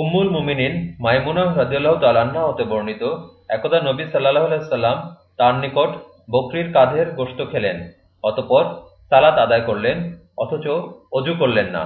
উম্মুল মুমিনিন মাইমুনা রাজিয়াল্লাহ তালান্না হতে বর্ণিত, একদা নবী সাল্লাহ সাল্লাম তার নিকট বকরির কাঁধের গোশত খেলেন, অতপর সালাত আদায় করলেন, অথচ অজু করলেন না।